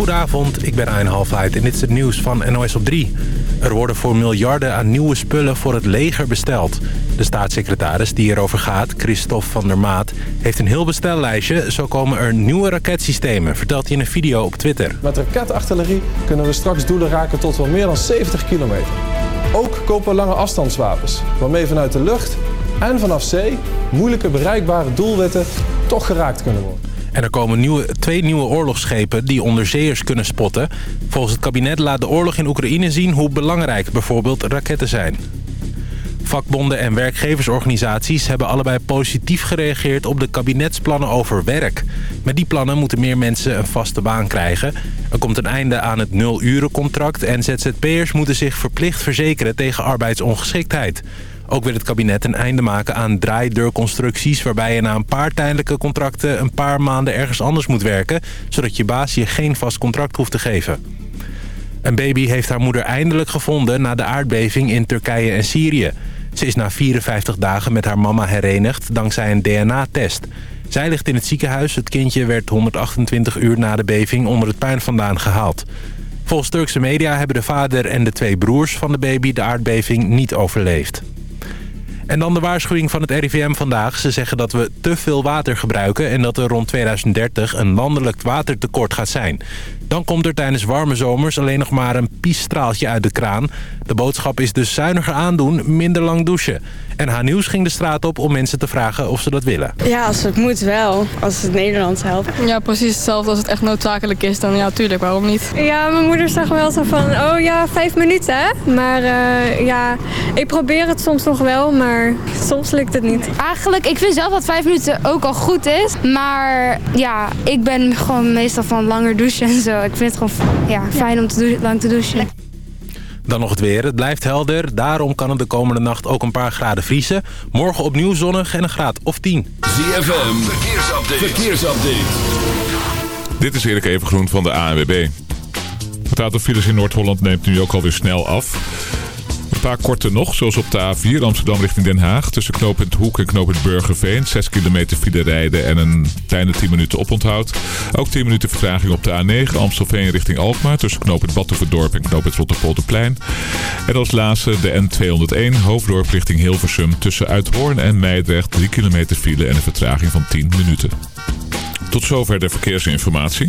Goedenavond, ik ben Ayn Halfheid en dit is het nieuws van NOS op 3. Er worden voor miljarden aan nieuwe spullen voor het leger besteld. De staatssecretaris die erover gaat, Christophe van der Maat... heeft een heel bestellijstje. Zo komen er nieuwe raketsystemen, vertelt hij in een video op Twitter. Met raketartillerie kunnen we straks doelen raken tot wel meer dan 70 kilometer. Ook kopen we lange afstandswapens, waarmee vanuit de lucht en vanaf zee... moeilijke bereikbare doelwitten toch geraakt kunnen worden. En er komen nieuwe, twee nieuwe oorlogsschepen die onderzeeërs kunnen spotten. Volgens het kabinet laat de oorlog in Oekraïne zien hoe belangrijk bijvoorbeeld raketten zijn. Vakbonden en werkgeversorganisaties hebben allebei positief gereageerd op de kabinetsplannen over werk. Met die plannen moeten meer mensen een vaste baan krijgen. Er komt een einde aan het nul-urencontract en ZZP'ers moeten zich verplicht verzekeren tegen arbeidsongeschiktheid. Ook wil het kabinet een einde maken aan draaideurconstructies... waarbij je na een paar tijdelijke contracten een paar maanden ergens anders moet werken... zodat je baas je geen vast contract hoeft te geven. Een baby heeft haar moeder eindelijk gevonden na de aardbeving in Turkije en Syrië. Ze is na 54 dagen met haar mama herenigd dankzij een DNA-test. Zij ligt in het ziekenhuis. Het kindje werd 128 uur na de beving onder het puin vandaan gehaald. Volgens Turkse media hebben de vader en de twee broers van de baby de aardbeving niet overleefd. En dan de waarschuwing van het RIVM vandaag. Ze zeggen dat we te veel water gebruiken... en dat er rond 2030 een landelijk watertekort gaat zijn. Dan komt er tijdens warme zomers alleen nog maar een piesstraaltje uit de kraan. De boodschap is dus zuiniger aandoen, minder lang douchen. En haar nieuws ging de straat op om mensen te vragen of ze dat willen. Ja, als het moet wel. Als het Nederland helpt. Ja, precies hetzelfde. Als het echt noodzakelijk is, dan ja, tuurlijk, waarom niet? Ja, mijn moeder zegt wel zo van, oh ja, vijf minuten hè. Maar uh, ja, ik probeer het soms nog wel, maar soms lukt het niet. Eigenlijk, ik vind zelf dat vijf minuten ook al goed is. Maar ja, ik ben gewoon meestal van langer douchen en zo. Ik vind het gewoon ja, fijn om te lang te douchen. Dan nog het weer. Het blijft helder. Daarom kan het de komende nacht ook een paar graden vriezen. Morgen opnieuw zonnig en een graad of 10. ZFM, verkeersupdate. verkeersupdate. Dit is Erik Evengroen van de ANWB. Het aantal files in Noord-Holland neemt nu ook alweer snel af. Een paar korte nog, zoals op de A4 Amsterdam richting Den Haag. Tussen knooppunt Hoek en knooppunt Burgerveen. 6 kilometer file rijden en een kleine 10 minuten oponthoud. Ook 10 minuten vertraging op de A9 Amstelveen richting Alkmaar. Tussen knooppunt Battenverdorp en knooppunt Rotterpolderplein. En als laatste de N201 Hoofddorp richting Hilversum. Tussen Uithoorn en Meidrecht 3 kilometer file en een vertraging van 10 minuten. Tot zover de verkeersinformatie.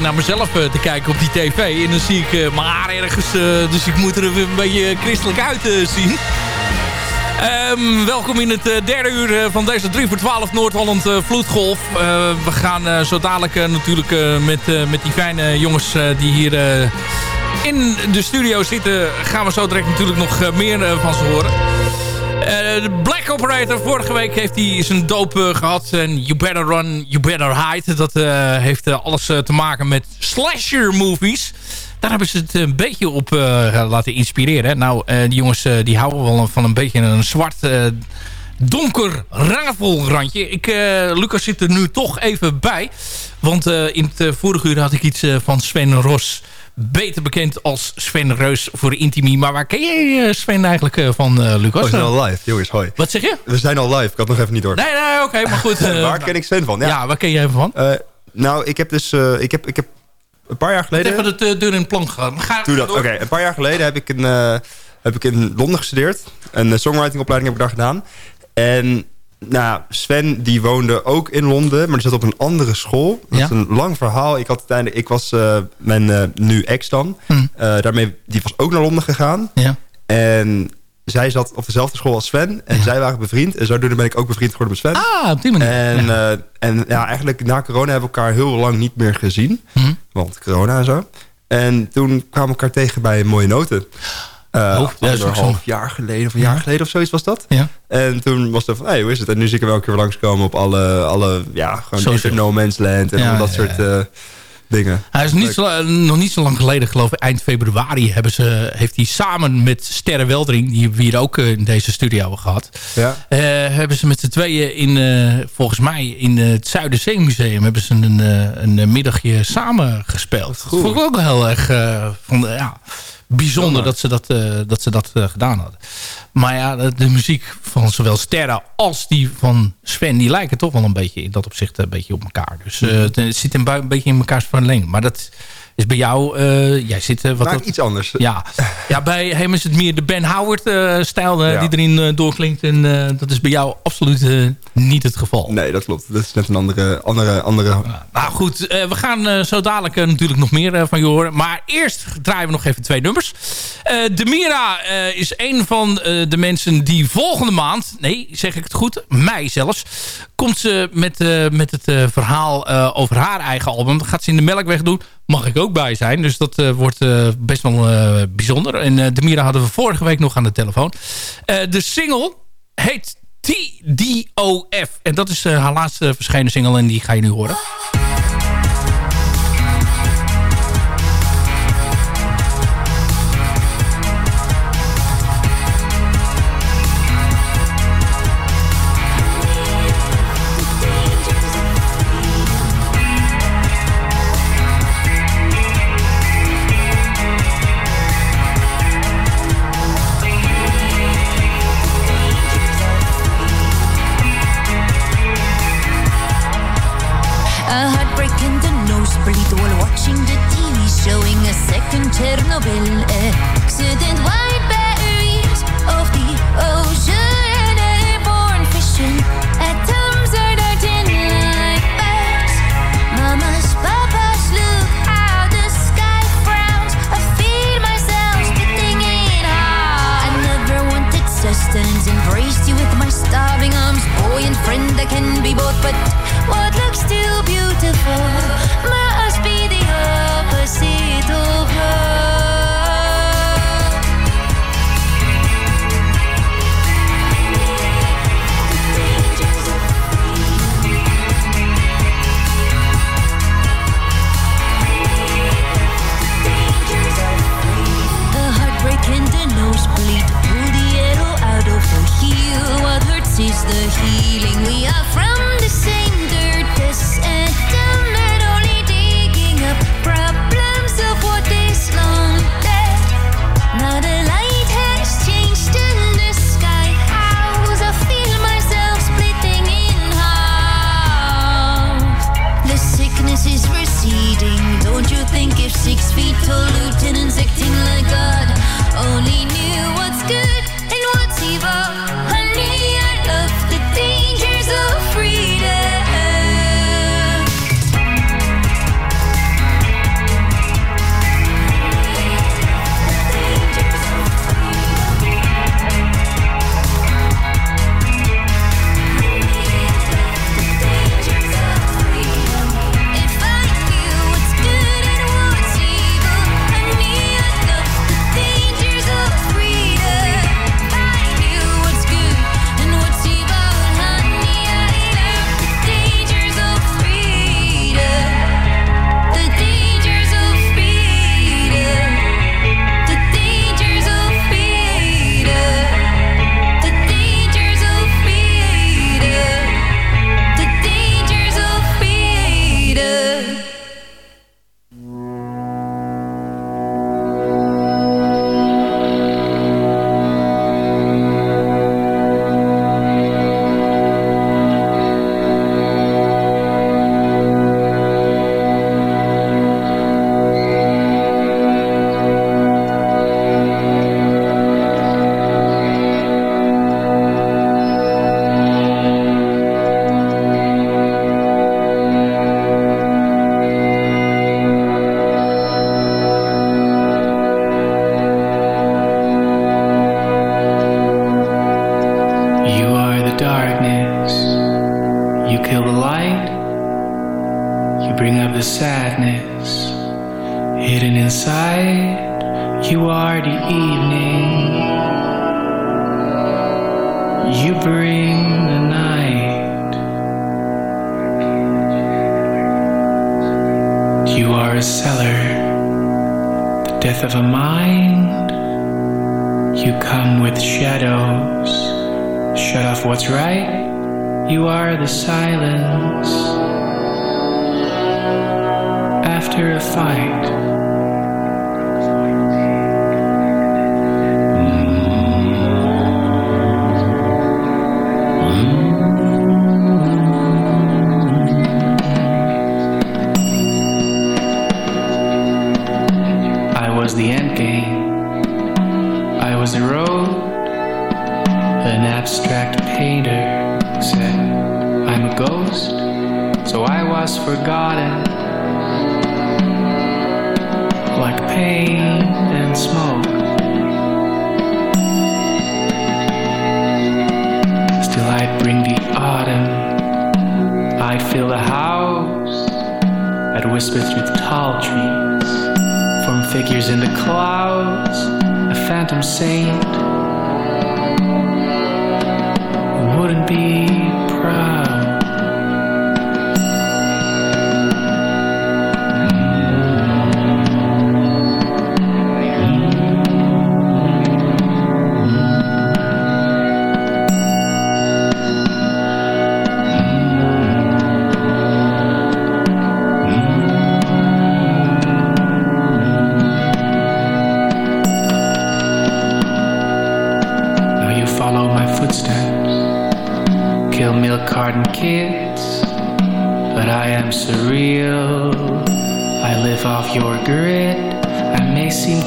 Naar mezelf te kijken op die tv. En dan zie ik uh, mijn haar ergens. dus ik moet er een beetje christelijk uit zien. Um, welkom in het derde uur van deze 3 voor 12 Noord-Holland Vloedgolf. we gaan zo dadelijk natuurlijk met, met die fijne jongens die hier in de studio zitten... gaan we zo direct natuurlijk nog meer van ze horen. Uh, de Black Operator, vorige week heeft hij zijn doop uh, gehad. En You Better Run, You Better Hide. Dat uh, heeft alles te maken met slasher movies. Daar hebben ze het een beetje op laten inspireren. Nou, die jongens die houden wel van een beetje een zwart... donker rafelrandje. Ik, Lucas zit er nu toch even bij. Want in het vorige uur had ik iets van Sven Ros beter bekend als Sven Reus voor Intimi. Maar waar ken jij eh, Sven eigenlijk eh, van, uh, Lucas? Oh, we zijn al live, jongens, hoi. Wat zeg je? We zijn al live, ik had nog even niet door. Nee, nee, oké, maar goed. waar ken ik Sven van? Ja, ja waar ken jij even van? nou, ik heb dus... ik, heb, ik heb een paar jaar geleden... Even de deur in het plank gegaan. Ga, Doe dat, oké. Een paar jaar geleden heb ik, een, heb ik in Londen gestudeerd. Een songwritingopleiding heb ik daar gedaan. En nou, Sven die woonde ook in Londen, maar die zat op een andere school. Dat is een lang verhaal. Ik, had uiteindelijk, ik was uh, mijn uh, nu ex dan. Hm. Uh, daarmee, die was ook naar Londen gegaan. Ja. En zij zat op dezelfde school als Sven. En ja. zij waren bevriend. En zodoende ben ik ook bevriend geworden met Sven. Ah, op die manier. En, ja. en ja, eigenlijk na corona hebben we elkaar heel lang niet meer gezien. Hm. Want corona en zo. En toen kwamen we elkaar tegen bij Mooie Noten. Uh, ja, anderhalf jaar geleden of een jaar geleden of zoiets was dat. Ja. En toen was het van, hey, hoe is het? En nu zie ik hem elke keer langskomen op alle, alle ja, gewoon No Man's Land en al dat soort uh, dingen. Hij is niet zo, nog niet zo lang geleden, geloof ik, eind februari hebben ze, heeft hij samen met Sterre Weldering, die we hier ook in deze studio hebben gehad, ja. uh, hebben ze met z'n tweeën in, volgens mij in het Zuiderzeemuseum hebben ze een, een middagje samen gespeeld. Dat vond ik ook heel erg van, ja bijzonder dat ze dat, uh, dat, ze dat uh, gedaan hadden. Maar ja, de, de, muziek van zowel Sterren als die van Sven... die lijken toch wel een beetje in dat opzicht een beetje op elkaar. Dus uh, het, het, zit een, een beetje in mekaars verlenging. Maar dat is bij jou, uh, jij zit... Uh, wat dat, iets anders. Ja. ja, bij hem is het meer de Ben Howard-stijl uh, die erin doorklinkt. En dat is bij jou absoluut niet het geval. Nee, dat klopt. Dat is net een andere... andere, andere... nou goed, we gaan zo dadelijk natuurlijk nog meer van je horen. Maar eerst draaien we nog even twee nummers. de Mira is een van de mensen die volgende maand... Nee, zeg ik het goed? Mei zelfs. Komt ze met, met het verhaal over haar eigen album. Dat gaat ze in de Melkweg doen mag ik ook bij zijn. Dus dat wordt best wel bijzonder. En uh, Demira hadden we vorige week nog aan de telefoon. de single heet TDOF. En dat is haar laatste verschenen single en die ga je nu horen. Nobel. Problems of what this long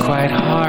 quite hard.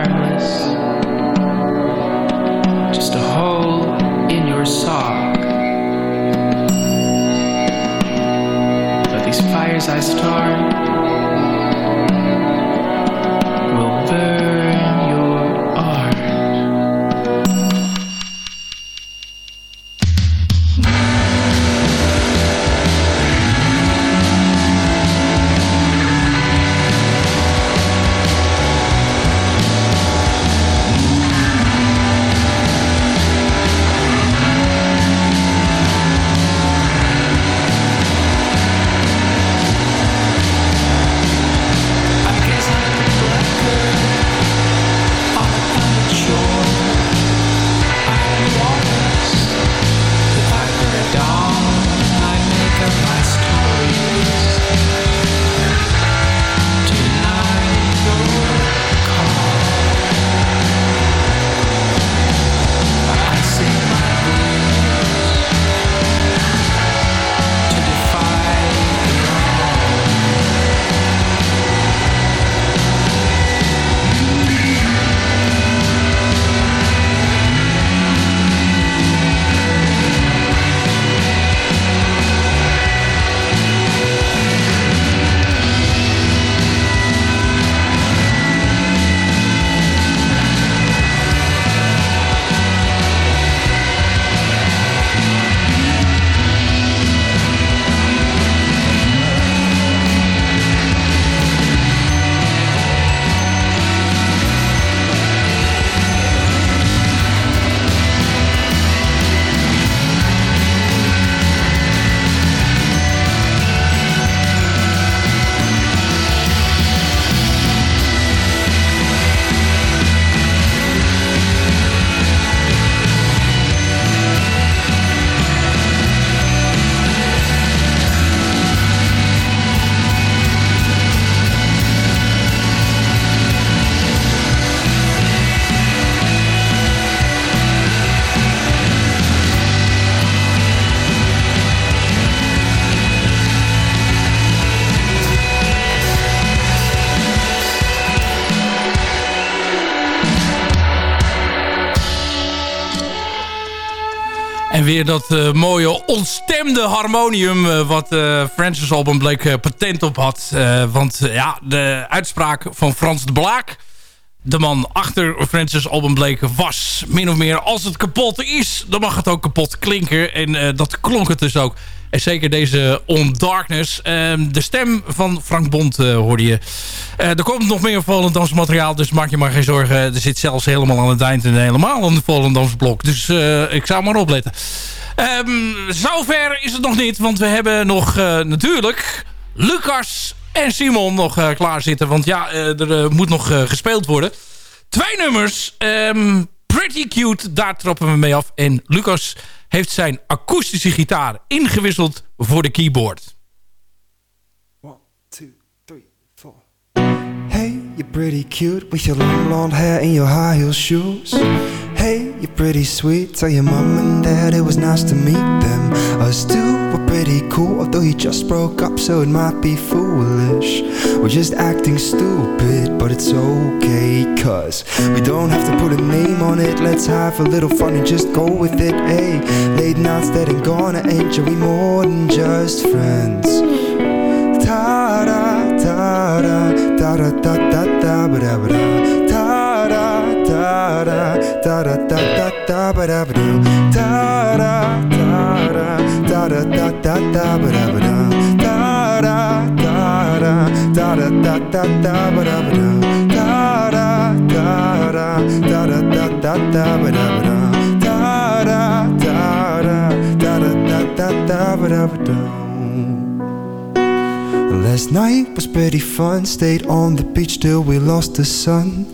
Dat eh, mooie ontstemde harmonium... eh, wat eh, Francis Alban Blake eh, patent op had. Want ja, de uitspraak van Frans de Blaak... de man achter Francis Alban Blake was min of meer... als het kapot is, dan mag het ook kapot klinken. En dat klonk het dus ook En zeker deze On Darkness. Ehm, de stem van Frank Bond hoorde je. er komt nog meer Volendams materiaal, dus maak je maar geen zorgen. Er zit zelfs helemaal aan het eind en helemaal een Volendams blok. Dus ik zou maar opletten. Um, zover is het nog niet, want we hebben nog natuurlijk Lucas en Simon nog uh, klaar zitten. Want ja, er moet nog gespeeld worden. Twee nummers. Um, Pretty Cute, daar trappen we mee af. En Lucas heeft zijn akoestische gitaar ingewisseld voor de keyboard. One, two, three, four. Hey, you're pretty cute with your long blonde hair and your high heel shoes. Hey, you're pretty sweet. Tell your mom and dad it was nice to meet them. Us two were pretty cool, although he just broke up, so it might be foolish. We're just acting stupid, but it's okay, cuz we don't have to put a name on it. Let's have a little fun and just go with it. Hey, late nights that ain't gonna end you. We more than just friends. Ta da ta da ta da ta da da da da da da da da da da ba da ba da da da da da da da da da ba da ba da da da da da da da da da ba da ba da da da da da da da da da ba da ba da da da da da da da da ba da ba da Last night was pretty fun, stayed on the beach till we lost the sun.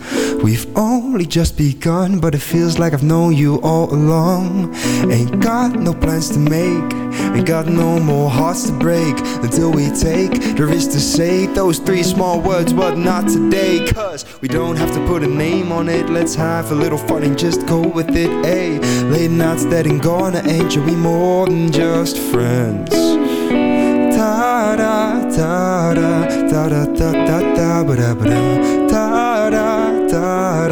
We've only just begun, but it feels like I've known you all along. Ain't got no plans to make, ain't got no more hearts to break. Until we take the risk to say those three small words, but not today. Cause we don't have to put a name on it. Let's have a little fun and just go with it. Ayy, late nights dead and gonna you. We more than just friends. Ta da ta da ta da ta da ta ba da ba da. Da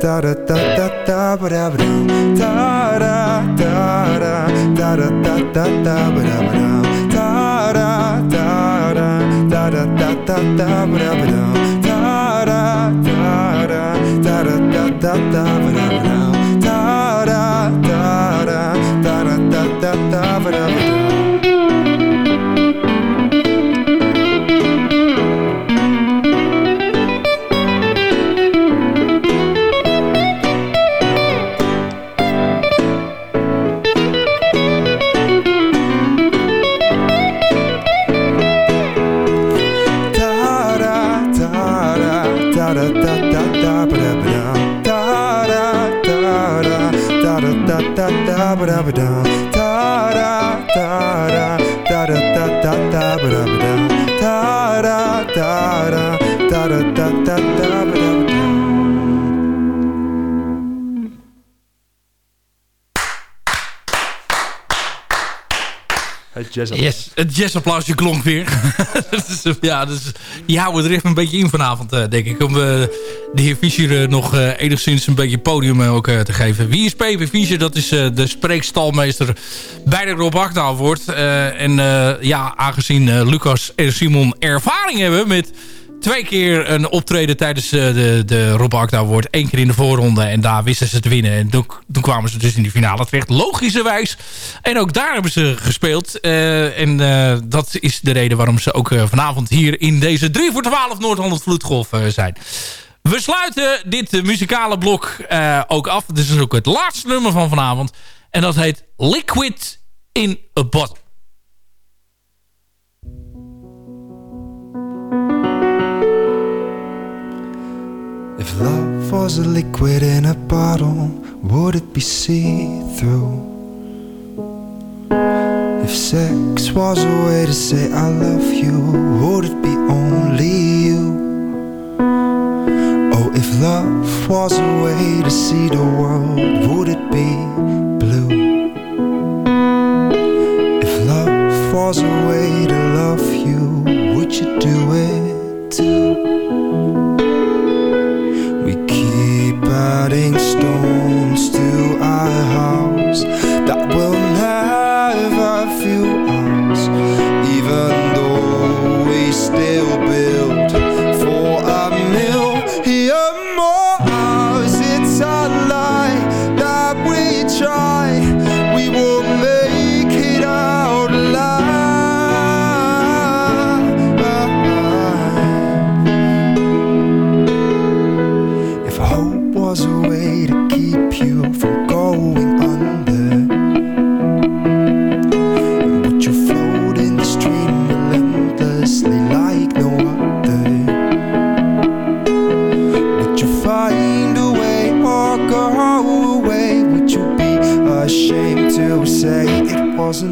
da da da da Yes, het jazzapplausje klonk weer. ja, dus, die houden er even een beetje in vanavond, uh, denk ik. Om uh, de heer Fischer uh, nog enigszins een beetje podium ook te geven. Wie is P.P. Fischer? Dat is de spreekstalmeester bij de Rob wordt. en ja, aangezien Lucas en Simon ervaring hebben met twee keer een optreden tijdens uh, de, de Rob wordt. Eén keer in de voorronde en daar wisten ze te winnen. En toen, toen kwamen ze dus in die finale terecht. Logischerwijs. En ook daar hebben ze gespeeld. Uh, en uh, dat is de reden waarom ze ook vanavond hier in deze 3 voor 12 Noord-Holland Vloedgolf zijn. We sluiten dit muzikale blok ook af. Dit is ook het laatste nummer van vanavond. En dat heet Liquid in a Bottle. If love was a liquid in a bottle, would it be see-through? If sex was a way to say I love you, would it be only you? Oh, if love was a way to see the world, would it be blue? If love was a way to love you, would you do it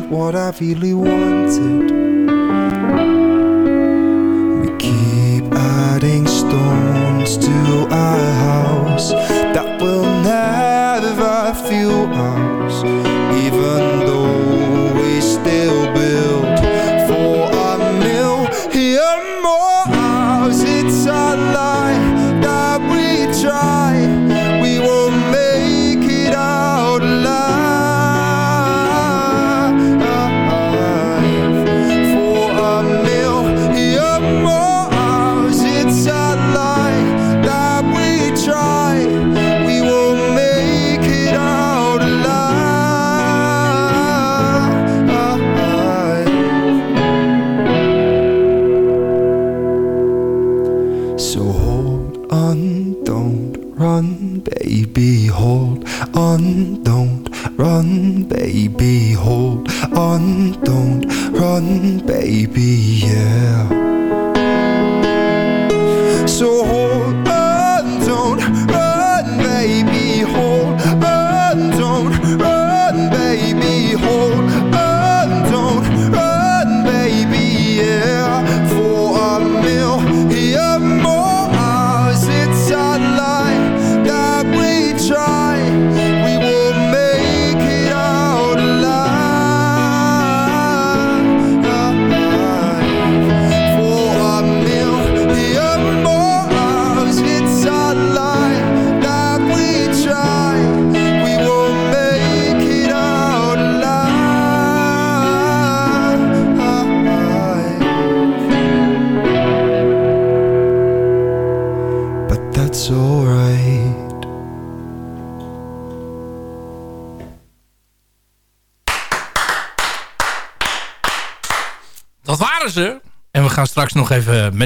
what I really wanted.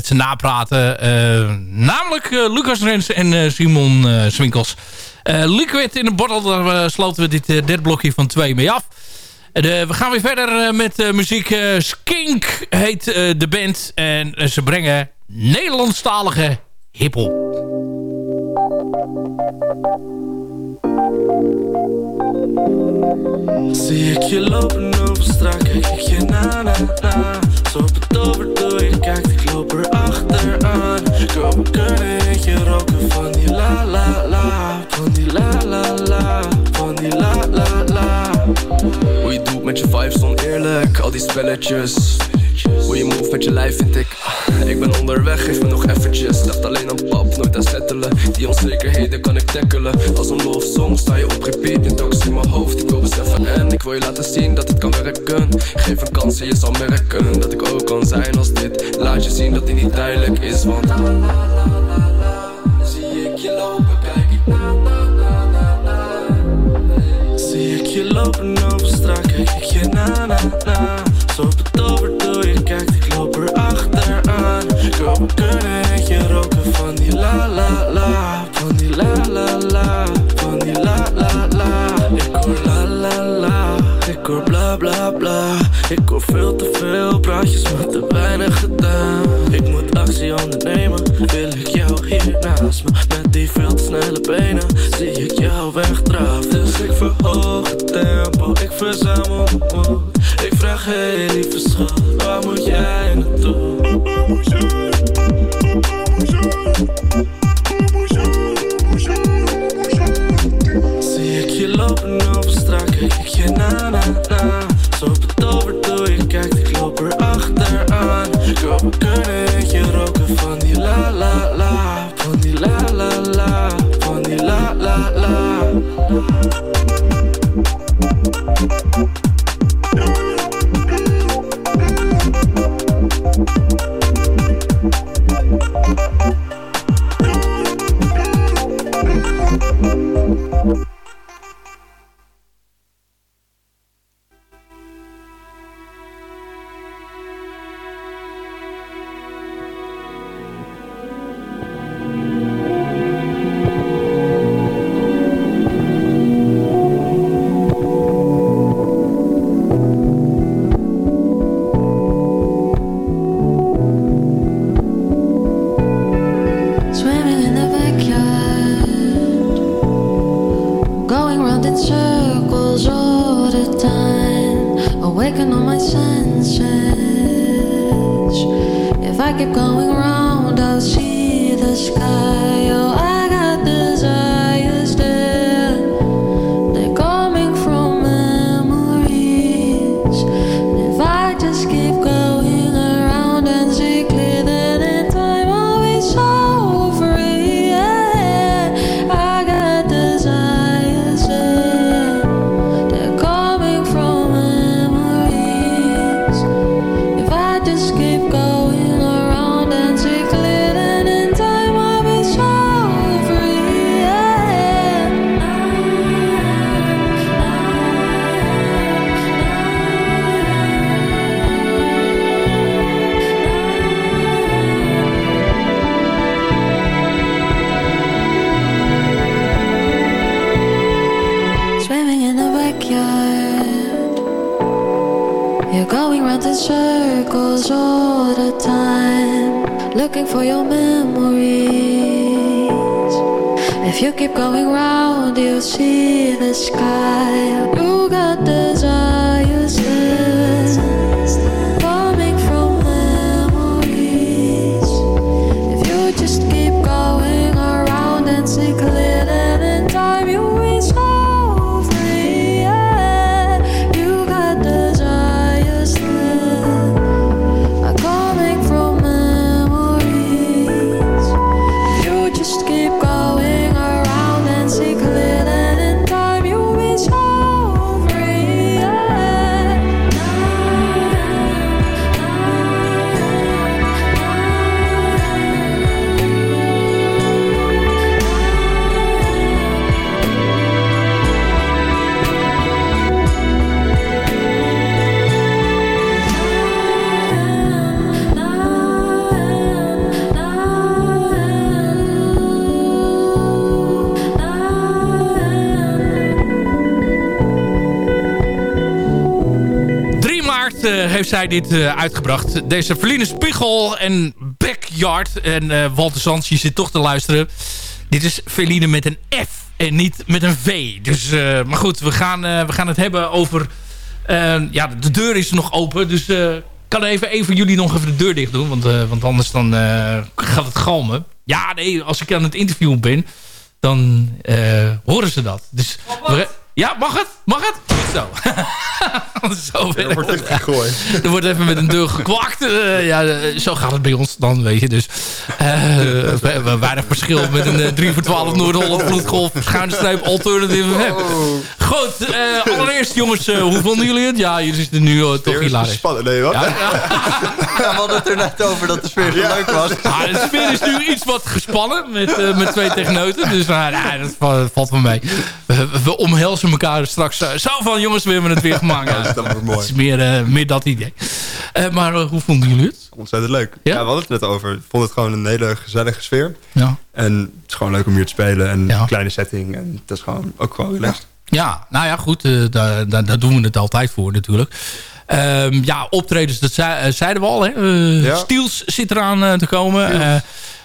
Met ze napraten. Eh, namelijk eh, Lucas Rens en eh, Simon Swinkels. Liquid in een bottle, daar sloten we dit derde blokje van twee mee af. We gaan weer verder met muziek. Skink heet de band. En ze brengen Nederlandstalige hiphop. Zie ik je lopen over straat, kijk je Zo kijkt, ik loop er achteraan. Ik hoop eentje roken van die la la la. Van die la la la, van die la la la. Hoe je doet met je vibes oneerlijk, al die spelletjes Hoe je move met je lijf vind ik. Ik ben onderweg, geef me nog eventjes. Dacht alleen aan pap, nooit aan settelen. Die onzekerheden kan ik tackelen. Als een love song sta je op repeat talks in mijn hoofd, ik wil beseffen. En Ik wil je laten zien dat het kan werken. Geef een kans en je zal merken Dat ik ook kan zijn als dit. Laat je zien dat dit niet duidelijk is Want bla bla. Ik hoor veel te veel praatjes, maar te weinig gedaan. Ik moet actie ondernemen, wil ik jou hier naast me? Met die veel te snelle benen, zie ik jou wegdraaf Dus ik verhoog het tempo, ik verzamel moed. Ik vraag hey lieve schat, waar moet jij naartoe? Zie ik zij dit eh, uitgebracht. Deze Verline Spiegel en Backyard. En eh, Walter Sands, je zit toch te luisteren. Dit is Feline met een F en niet met een V. Dus, eh, maar goed, we gaan, we gaan het hebben over... ja, de deur is nog open, dus... eh, kan even, even jullie nog even de deur dicht doen. Want, want anders dan, gaat het galmen. Ja, nee, als ik aan het interviewen ben... dan horen ze dat. Dus, we- ja, mag het? Mag het? Goed zo. zo Er wordt even gegooid. er wordt even met een deur gekwakt. Eh, ja, eh, zo gaat het bij ons dan, weet je. Dus eh, we hebben weinig verschil met een eh, 3 voor 12 Noord-Holland vloedgolf schuine streep alternative FM. Goed, eh, allereerst jongens, hoe vonden jullie het? Ja, jullie zitten nu toch hilarisch. Spannend, nee wat? Ja, we hadden het er net over dat de sfeer zo leuk was. Ja, de sfeer is nu iets wat gespannen met, met twee techneuten. Dus nou, nou, dat va- valt wel mee. We, we omhelzen elkaar straks zo van jongens, we hebben het weer gemaakt. Ja, dat wordt mooi. Het is meer, eh, meer dat idee. Eh, maar eh, hoe vonden jullie het? Ontzettend leuk. Ja? we hadden het net over. Ik vond het gewoon een hele gezellige sfeer. Ja. En het is gewoon leuk om hier te spelen. En een kleine setting. En het is gewoon ook gewoon relaxed. Ja, nou ja, goed. daar, daar, daar doen we het altijd voor natuurlijk. Ehm, ja, optredens, dat zei- zeiden we al. Hè? Steels zit eraan te komen.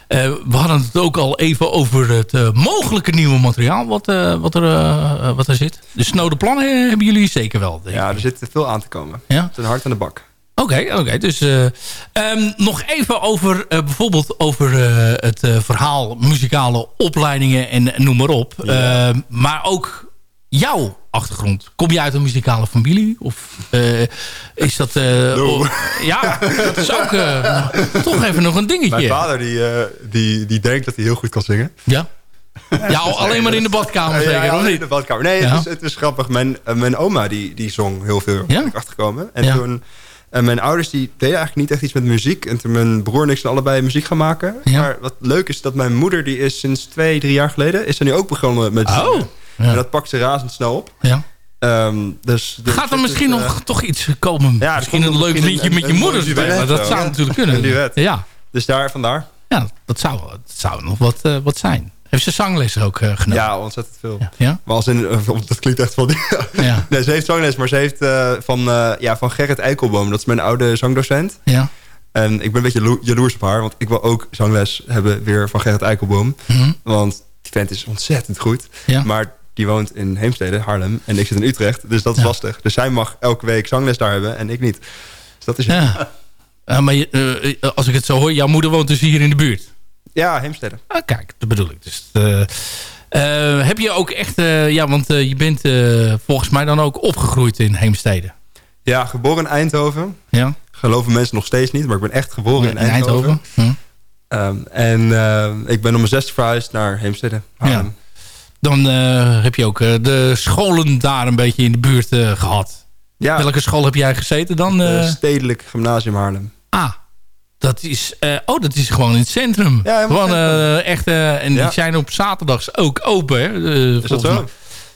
Eh, we hadden het ook al even over het eh, mogelijke nieuwe materiaal wat, eh, wat, er, wat er zit. De snode plannen hebben jullie zeker wel. Ja, er zit veel aan te komen. Ja? Het is een hart aan de bak. Oké, oké. dus eh, ehm, nog even over bijvoorbeeld over het verhaal muzikale opleidingen en noem maar op. Maar ook jouw achtergrond. Kom je uit een muzikale familie? Of eh, is dat... eh, oh, ja, dat is ook eh, toch even nog een dingetje. Mijn vader die, die, die denkt dat hij heel goed kan zingen. Ja? Ja, alleen maar in de badkamer zeker, ja, niet? in de badkamer. Nee, Ja. het, is, het is grappig. Mijn, mijn oma die, die zong heel veel. Ja? Ben ik. En Ja. toen... En mijn ouders die deden eigenlijk niet echt iets met muziek. En toen mijn broer en ik zijn allebei muziek gaan maken. Maar wat leuk is dat mijn moeder, die is sinds twee, drie jaar geleden... is er nu ook begonnen met zingen. Oh, ja. En dat pakt ze razendsnel op. Ja. Ehm, dus, dus Gaat er misschien is, eh, nog toch iets komen? Ja, misschien een leuk misschien liedje een- met je moeder Dat zo. zou natuurlijk kunnen. duet. Ja. Dus daar vandaar. Ja, dat zou, dat zou nog wat, eh, wat zijn. Heeft ze zangles ook eh, genomen? Ja, ontzettend veel. Ja? Maar als in, dat klinkt echt van... Ja. nee, ze heeft zangles, maar ze heeft van, ja, van Gerrit Eikelboom. Dat is mijn oude zangdocent. Ja. En ik ben een beetje jalo- jaloers op haar. Want ik wil ook zangles hebben weer van Gerrit Eikelboom. Mhm. Want die vent is ontzettend goed. Ja. Maar die woont in Heemstede, Haarlem. En ik zit in Utrecht, dus dat is lastig. Dus zij mag elke week zangles daar hebben en ik niet. Dus dat is... Ja. Eh, maar je, eh, als ik het zo hoor, jouw moeder woont dus hier in de buurt. Ja, Heemstede. Ah, kijk, dat bedoel ik. Dus, eh, eh, heb je ook echt... ja, want je bent volgens mij dan ook opgegroeid in Heemstede. Ja, geboren in Eindhoven. Ja. Geloven mensen nog steeds niet, maar ik ben echt geboren in In Eindhoven. Hm. En ik ben om mijn zesde verhuisd naar Heemstede. Haarlem. Dan eh, heb je ook eh, de scholen daar een beetje in de buurt eh, gehad. Ja. Welke school heb jij gezeten dan? Stedelijk Gymnasium Haarlem. Ah, dat is, oh, dat is gewoon in het centrum. Ja, gewoon eh, echt. en Ja. die zijn op zaterdags ook open. Hè, eh, dat zo?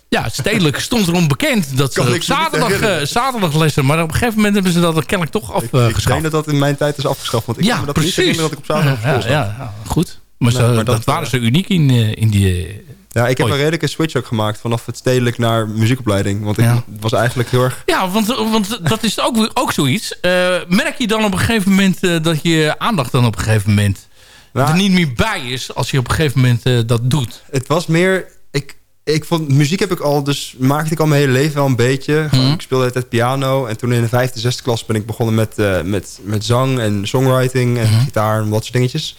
Ja, stedelijk stond erom bekend dat ze op ik zaterdag, herinneren. eh, zaterdagslessen. Maar op een gegeven moment hebben ze dat kennelijk toch Ik afgeschaft. denk dat dat in mijn tijd is afgeschaft. Want ik ja, me dat precies. dat ik op zaterdag ja, ja, ja, goed. Maar, Nee, ze- maar dat, dat, waren ze uniek in, in die... Ja, ik heb Ooit. een redelijke switch ook gemaakt vanaf het stedelijk naar muziekopleiding. Want ik Ja. was eigenlijk heel erg... Ja, want, want dat is ook, ook zoiets. Eh, merk je dan op een gegeven moment eh, dat je aandacht dan op een gegeven moment Nou, er niet meer bij is als je op een gegeven moment eh, dat doet? Het was meer... Ik, ik vond, muziek heb ik al, dus maakte ik al mijn hele leven wel een beetje. Gewoon, Mhm. Ik speelde altijd piano. En toen in de vijfde, zesde klas ben ik begonnen met, eh, met, met zang en songwriting en Mhm. gitaar en dat soort dingetjes.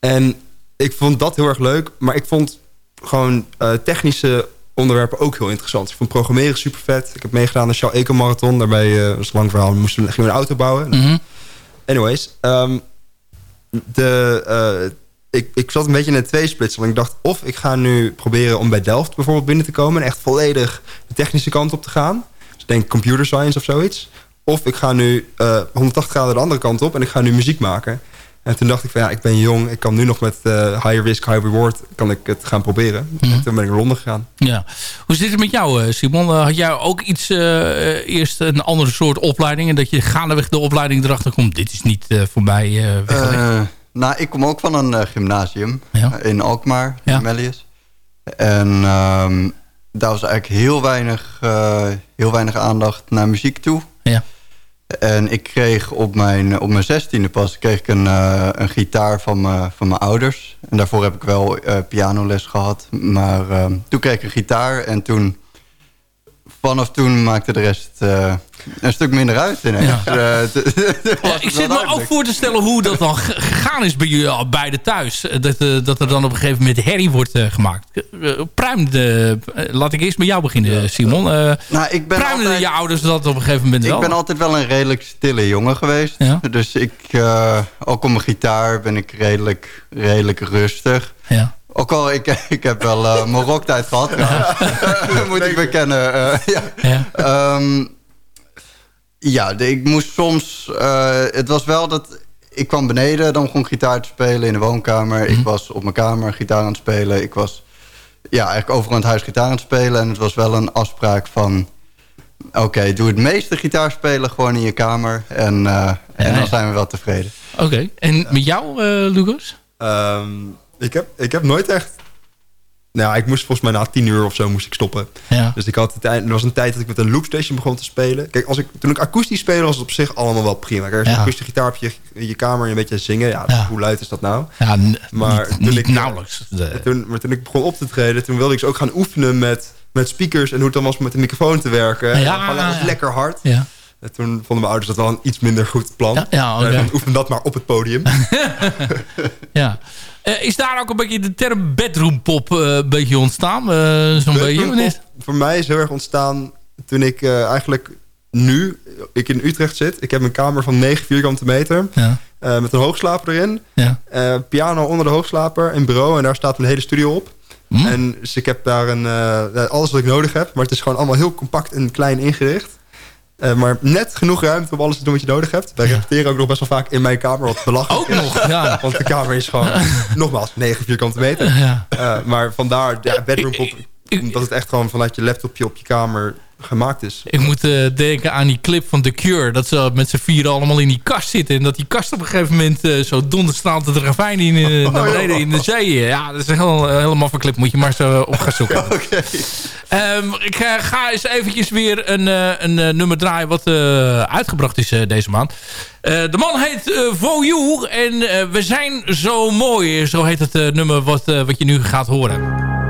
En ik vond dat heel erg leuk. Maar ik vond gewoon eh, technische onderwerpen ook heel interessant. Ik vond programmeren super vet. Ik heb meegedaan aan de Shell Eco Marathon. Daarbij, dat is een lang verhaal, we moesten, we een auto bouwen. Mhm. Anyways, ehm, de, eh, ik, ik zat een beetje in een tweesplits. Want ik dacht, of ik ga nu proberen om bij Delft bijvoorbeeld binnen te komen... en echt volledig de technische kant op te gaan. Dus ik denk computer science of zoiets. Of ik ga nu eh 180 graden de andere kant op en ik ga nu muziek maken. En toen dacht ik van ja, ik ben jong. Ik kan nu nog met eh high risk, high reward kan ik het gaan proberen. En toen ben ik naar Londen gegaan. Ja. Hoe zit het met jou, eh, Simon? Eh, Had jij ook iets, eerst een andere soort opleiding... en dat je gaandeweg de opleiding erachter komt... dit is niet eh, voor mij weggelegd? Nou, ik kom ook van een eh, gymnasium Ja. in Alkmaar, Ja. in Mellius. En ehm, daar was eigenlijk heel weinig, eh, heel weinig aandacht naar muziek toe. Ja. En ik kreeg op mijn, op mijn zestiende pas kreeg ik een, eh, een gitaar van, me, van mijn ouders. En daarvoor heb ik wel eh, pianoles gehad. Maar ehm, toen kreeg ik een gitaar en toen... Vanaf toen maakte de rest eh, een stuk minder uit. Ja. Eh, Ja, ik zit me ook voor te stellen hoe dat dan ge- gegaan is bij jullie al beide thuis. Eh, Dat, eh, dat er dan op een gegeven moment herrie wordt eh, gemaakt. Eh, Pruimde, eh, laat ik eerst met jou beginnen, Simon. Eh Nou, ik ben pruimden altijd- je ouders dat op een gegeven moment wel? Ik ben altijd wel een redelijk stille jongen geweest. Ja. Dus ik, eh, ook op mijn gitaar ben ik redelijk, redelijk rustig. Ja. Ook al, ik, ik heb wel eh mijn rocktijd gehad. trouwens. moet ik bekennen. eh, ja. Ja. Ehm, ja, de- ik moest soms... eh, het was wel dat... Ik kwam beneden, dan begon ik gitaar te spelen in de woonkamer. Mhm. Ik was op mijn kamer gitaar aan het spelen. Ik was ja, eigenlijk overal in het huis gitaar aan het spelen. En het was wel een afspraak van... Oké, doe het meeste gitaar spelen gewoon in je kamer. En, eh, en ja. dan zijn we wel tevreden. Oké, en met jou, eh, Lucas? Ehm, ik, heb, ik heb nooit echt... Nou, ik moest volgens mij na tien uur of zo moest ik stoppen. Ja. Dus ik had het, er was een tijd dat ik met een loopstation begon te spelen. Kijk, als ik, toen ik akoestisch speelde was het op zich allemaal wel prima. Kijk, als je Ja. een akoestische gitaar op je, in je kamer en een beetje zingen. Ja, Ja. hoe luid is dat nou? Ja, Maar niet, toen niet ik- nauwelijks. De- Toen, maar toen ik begon op te treden, toen wilde ik dus ook gaan oefenen met, met speakers... en hoe het dan was om met de microfoon te werken. En Ja, ja. lekker hard. ja. En toen vonden mijn ouders dat wel een iets minder goed plan. Ja, ja. Eh, van, Oefen dat maar op het podium. ja. Eh, is daar ook een beetje de term bedroom pop eh, een beetje ontstaan? Zo'n beetje, voor mij is heel erg ontstaan toen ik eigenlijk nu, ik in Utrecht zit. Ik heb een kamer van 9 vierkante meter. Ja. met een hoogslaper erin. Ja. Piano onder de hoogslaper. Een bureau. En daar staat een hele studio op. Hm? En dus ik heb daar een, alles wat ik nodig heb. Maar het is gewoon allemaal heel compact en klein ingericht. Eh, maar net genoeg ruimte om alles te doen wat je nodig hebt. Wij repeteren ook nog best wel vaak in mijn kamer. Wat belachelijk Ook is. nog, ja. Want de kamer is gewoon, nogmaals, 9 vierkante meter. Ja. Eh, maar vandaar, ja, bedroom pop, dat het echt gewoon vanuit je laptopje op je kamer gemaakt is. Ik moet eh, denken aan die clip van The Cure. Dat ze met z'n vieren allemaal in die kast zitten. En dat die kast op een gegeven moment eh, zo donderstraalt de ravijn in, eh, naar beneden in de zee. Ja, dat is een heel, helemaal verklipt. Moet je maar zo op gaan zoeken. Ehm, ik ga eens eventjes weer een, een nummer draaien wat uitgebracht is deze maand. De man heet uh, For You en we zijn zo mooi. Zo heet het nummer wat, wat je nu gaat horen.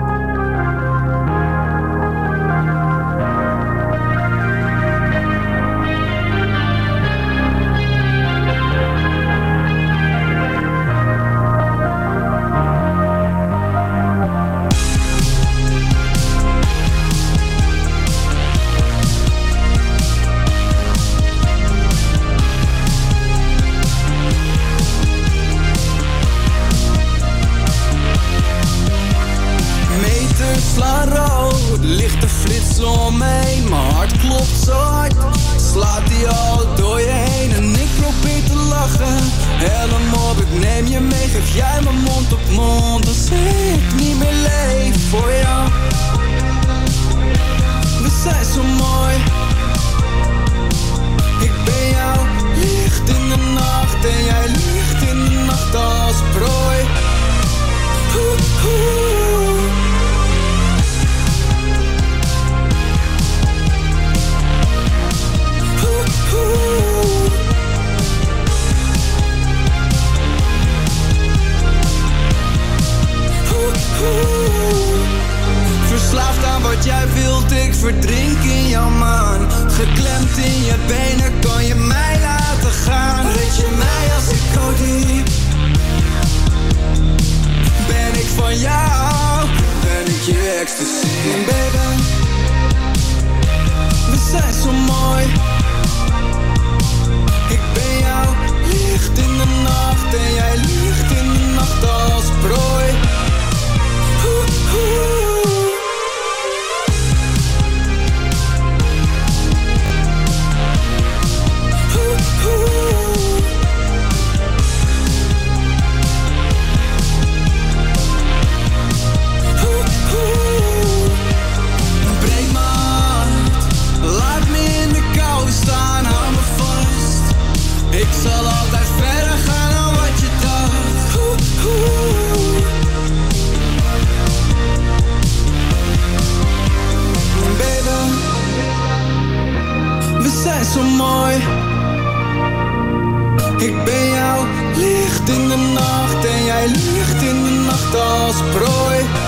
Ik niet meer leef voor jou. We zijn zo mooi. Ik ben jouw licht in de nacht En jij ligt in de nacht als prooi. Wat jij wilt, ik verdrink in jouw maan. Geklemd in je benen, kan je mij laten gaan. Red je mij als ik go diep Ben ik van jou, ben ik je ecstasy? Baby, we zijn zo mooi. Ik ben jouw licht in de nacht En jij ligt in de nacht als prooi. Zal altijd verder gaan dan wat je dacht. Baby, we zijn zo mooi. Ik ben jouw licht in de nacht en jij ligt in de nacht als prooi.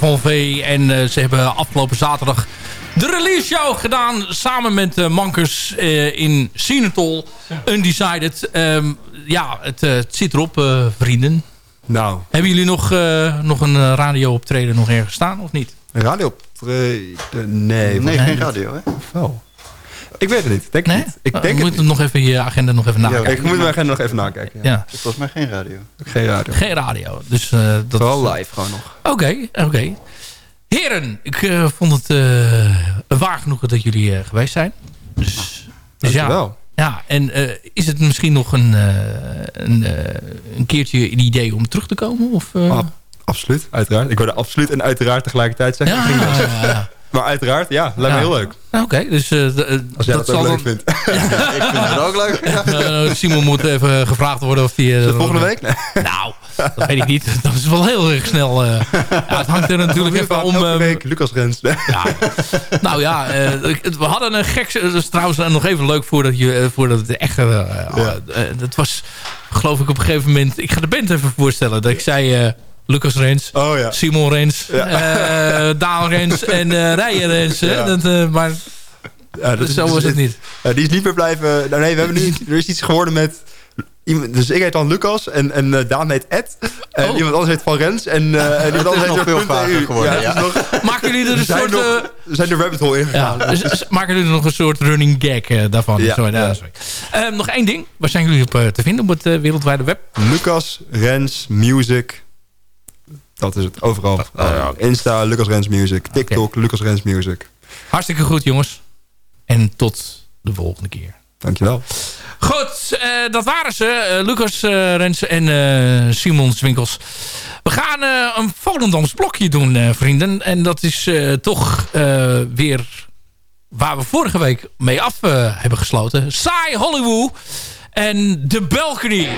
Von V en eh, ze hebben afgelopen zaterdag de release show gedaan samen met eh, Mankers eh, in Sinatol. Undecided. Ehm, ja, het, eh, het zit erop, eh, vrienden. Nou. Hebben jullie nog, eh, nog een eh, radio optreden nog ergens staan of niet? Een radio optreden? Nee. Nee, volgens- geen radio, hè? Oh. Ik weet het niet. Denk Nee? niet. Ik Uh, denk moet het het nog even je agenda nog even nakijken. Ik moet mijn agenda nog even nakijken. Ja. Volgens mij geen radio. Geen radio. Geen radio. Dus, eh, dat Vooral is- live gewoon nog. Oké, oké. Heren, ik eh, vond het eh, een waar genoegen dat jullie eh, geweest zijn. Dus, dus ja, ja, en eh, is het misschien nog een, eh, een, eh, een keertje een idee om terug te komen? Of, eh? Ah, absoluut, uiteraard. Ik wilde absoluut en uiteraard tegelijkertijd zeggen. Ja, ja, ja, ja. Maar uiteraard, ja, lijkt me heel leuk. Oké, dus eh, eh, Als jij dat, ook zal leuk dan- vindt. ik vind het ook leuk. Eh, Simon moet even gevraagd worden of hij... Is dat volgende week? Nee. Nou, dat weet ik niet. Dat is wel heel erg snel. ja, het hangt er natuurlijk even om... Elke ehm, week Lucas Rens. Ja. Nou ja, we hadden een gek... Dat is trouwens nog even leuk voordat, je, voordat het echt... dat was, geloof ik, op een gegeven moment... Ik ga de band even voorstellen. Dat ik zei... Lucas Rens, Oh ja. Simon Rens, eh Daan Rens en eh Rijen Rens. hè. Ja. Dat, eh, maar Ja, dat zo was het niet. Ja, die is niet meer blijven... Nou, nee, we hebben nu... Er is iets geworden met... Iemand, dus ik heet dan Lucas en, en Daan heet Ed. En Oh. iemand anders heet Van Rens. En, eh, en iemand anders nog heet veel punt vaker geworden, ja. nog- Maken jullie er we een zijn soort... nog- zijn de rabbit hole Ja, ingegaan. dus, dus maken jullie er nog een soort running gag daarvan? Ja, Sorry, ja. ja, sorry. Nog één ding. Waar zijn jullie op te vinden op het wereldwijde web? Lucas Rens Music. Dat is het, overal. Oh, Uh, Insta, Lucas Rens Music. TikTok, Lucas Rens Music. Hartstikke goed, jongens. En tot de volgende keer. Dankjewel. Goed, eh, dat waren ze. Eh, Lucas uh, Rens en Simon Zwinkels. We gaan een Volendams blokje doen, vrienden. En dat is toch weer waar we vorige week mee af hebben gesloten. Saai Hollywood en The Balcony.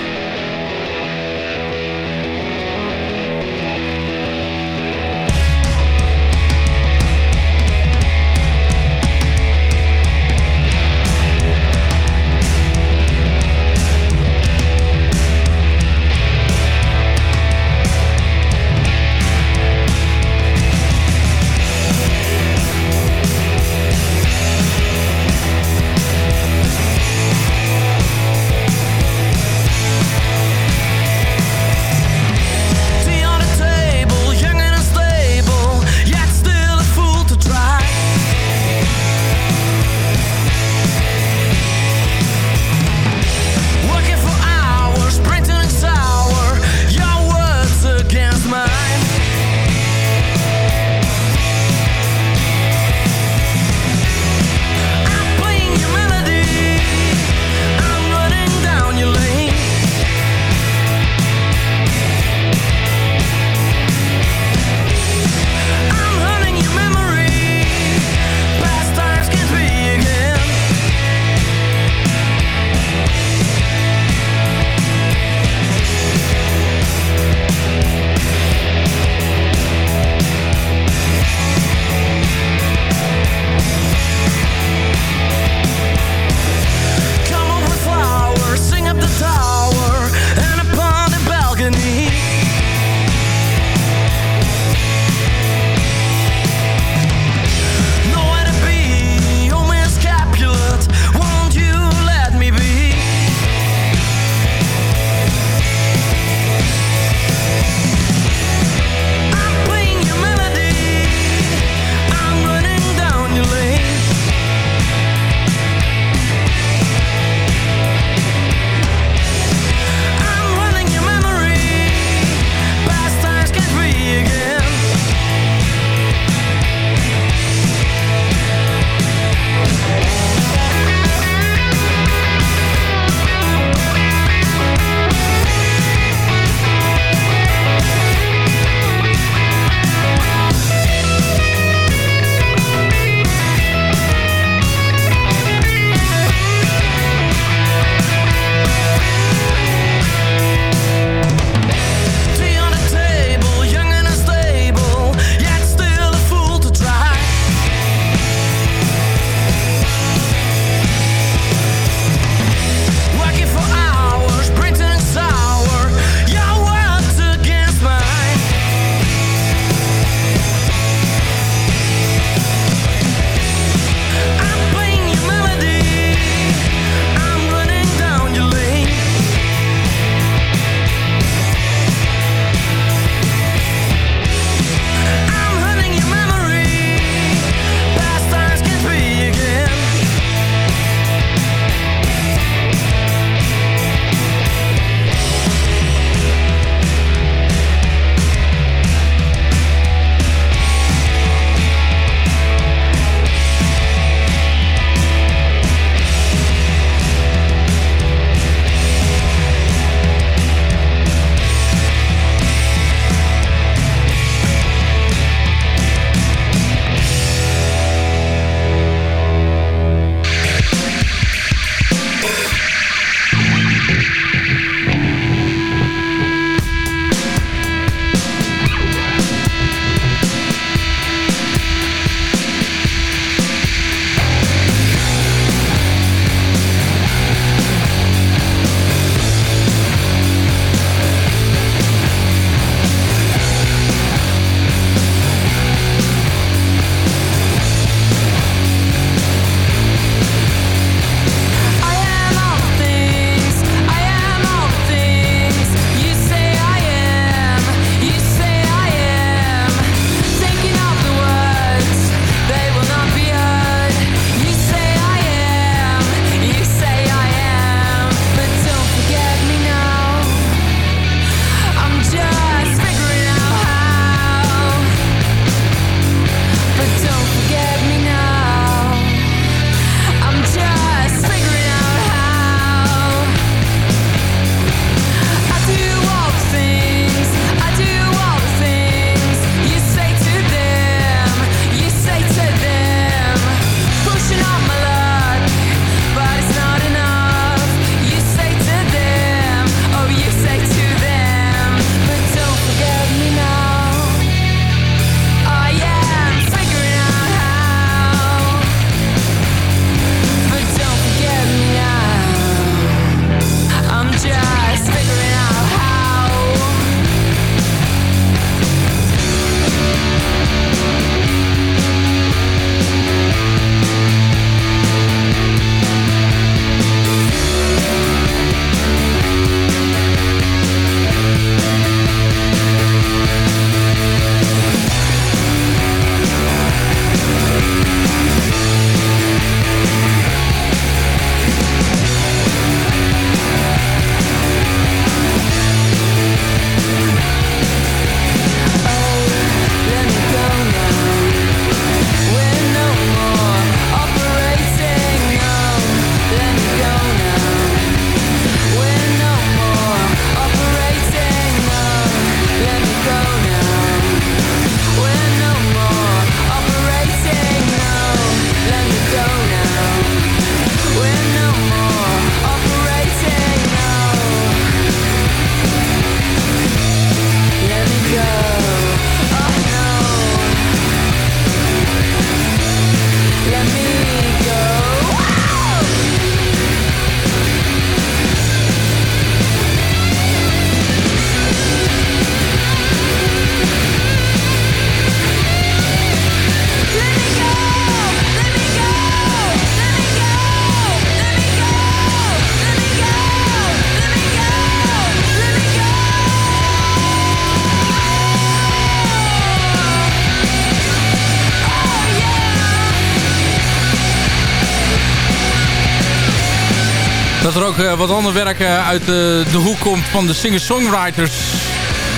Er ook eh, wat ander werk eh, uit de, de hoek komt van de Singer-Songwriters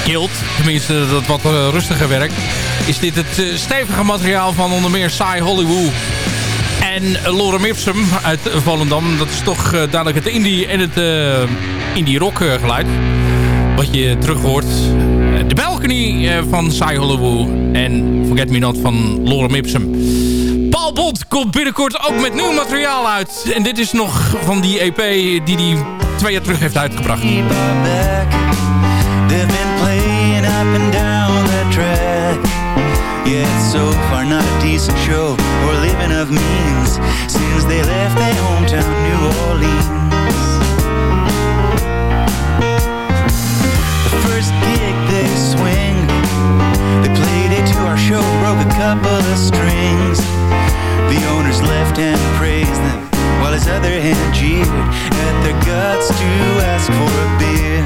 Guild. Tenminste, dat wat eh, rustiger werk. Is dit het eh, stevige materiaal van onder meer Cy Hollywood en Lorem Ipsum uit Volendam. Dat is toch eh, dadelijk het indie en het eh, indie rock eh, geluid. Wat je terug hoort. Eh, de balcony eh, van Cy Hollywood en Forget Me Not van Lorem Ipsum. Paul Bond komt binnenkort ook met nieuw materiaal uit. En dit is nog van die EP die hij twee jaar terug heeft uitgebracht. It's so far not a decent show or living of means since they left their hometown, New Orleans. The first gig they swing, they played it to our show, broke a couple of strings. The owners left hand praised them while his other hand jeered at their guts to ask for a beer.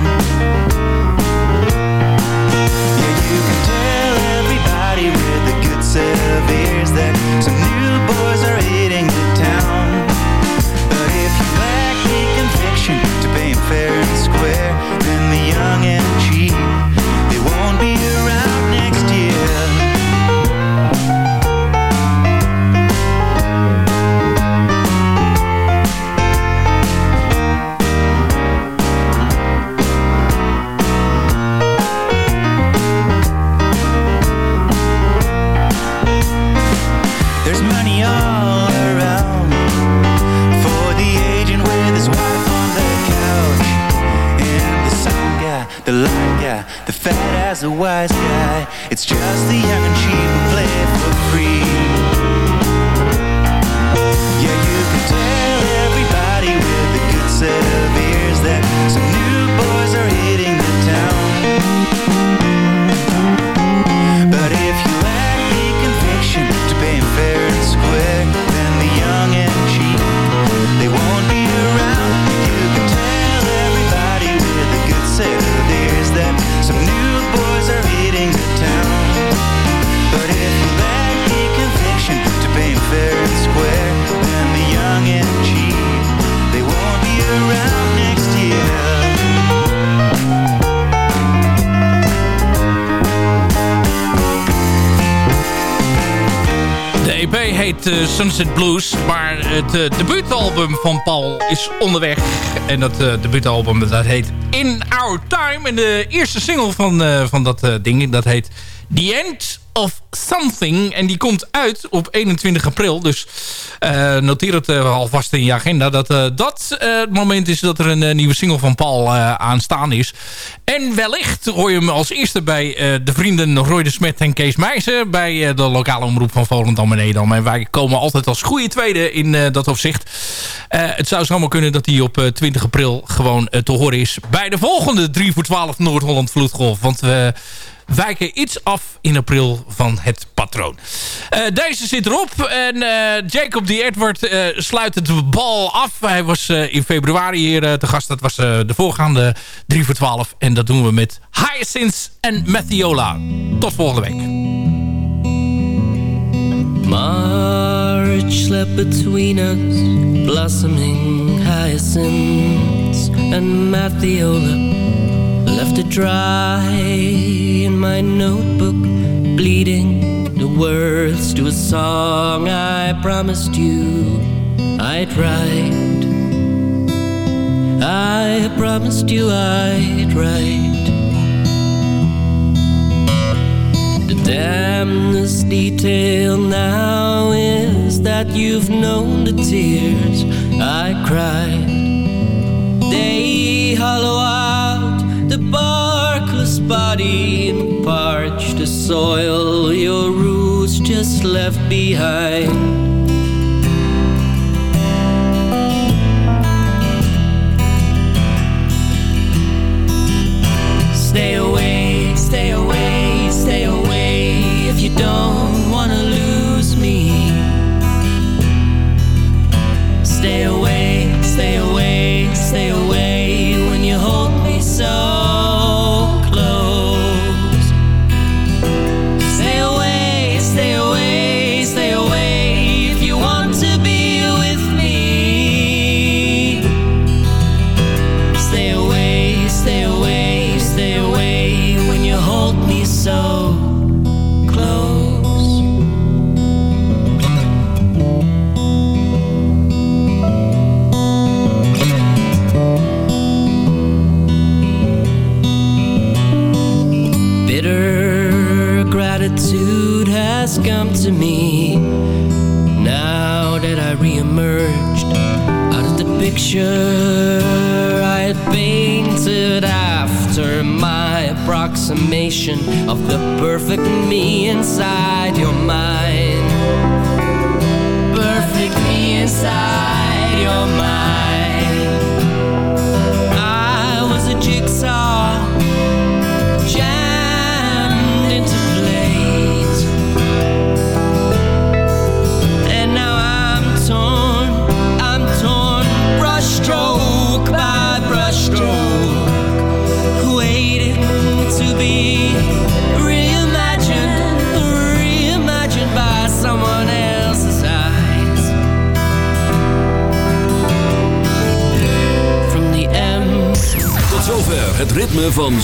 Yeah, you can tell everybody with a good set of ears that some new boys are Sunset Blues, maar eh, debuutalbum van Paul is onderweg. En dat eh, debuutalbum dat heet In Our Time. En de eerste single van, eh, van dat ding, dat heet The End of Something. En die komt uit op 21 april. Dus noteer het alvast in je agenda. Dat dat het moment is dat er een nieuwe single van Paul aanstaan is. En wellicht hoor je hem als eerste bij de vrienden Roy de Smet en Kees Meijzen. Bij de lokale omroep van Volendam en Edam. En wij komen altijd als goede tweede in eh, dat opzicht. Eh, het zou zomaar kunnen dat hij op eh, 20 april gewoon eh, te horen is. Bij de volgende 3 voor 12 Noord-Holland Vloedgolf. Want we wijken iets af in april van het patroon. Eh, deze zit erop en eh, Jacob D. Edward eh, sluit het bal af. Hij was eh, in februari hier eh, te gast. Dat was eh, de voorgaande 3 voor 12. En dat doen we met Hyacinth en Mathiola. Tot volgende week. March slept between us, blossoming hyacinths and Mathiola. Left it dry in my notebook, bleeding the words to a song I promised you I'd write. I promised you I'd write. The damnedest detail now is that you've known the tears I cried. They hollow out the barkless body and parch the soil your roots just left behind. Stay away,